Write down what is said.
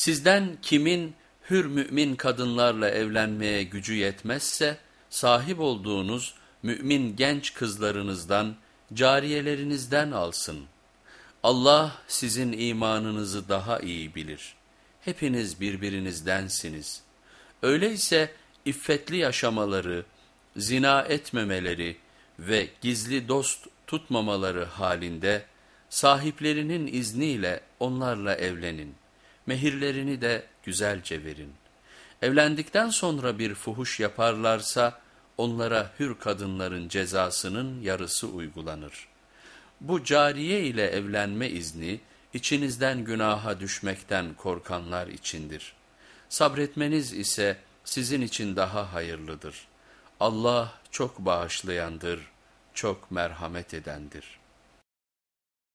Sizden kimin hür mümin kadınlarla evlenmeye gücü yetmezse sahip olduğunuz mümin genç kızlarınızdan, cariyelerinizden alsın. Allah sizin imanınızı daha iyi bilir. Hepiniz birbirinizdensiniz. Öyleyse iffetli yaşamaları, zina etmemeleri ve gizli dost tutmamaları halinde sahiplerinin izniyle onlarla evlenin. Mehirlerini de güzelce verin. Evlendikten sonra bir fuhuş yaparlarsa onlara hür kadınların cezasının yarısı uygulanır. Bu cariye ile evlenme izni içinizden günaha düşmekten korkanlar içindir. Sabretmeniz ise sizin için daha hayırlıdır. Allah çok bağışlayandır, çok merhamet edendir.''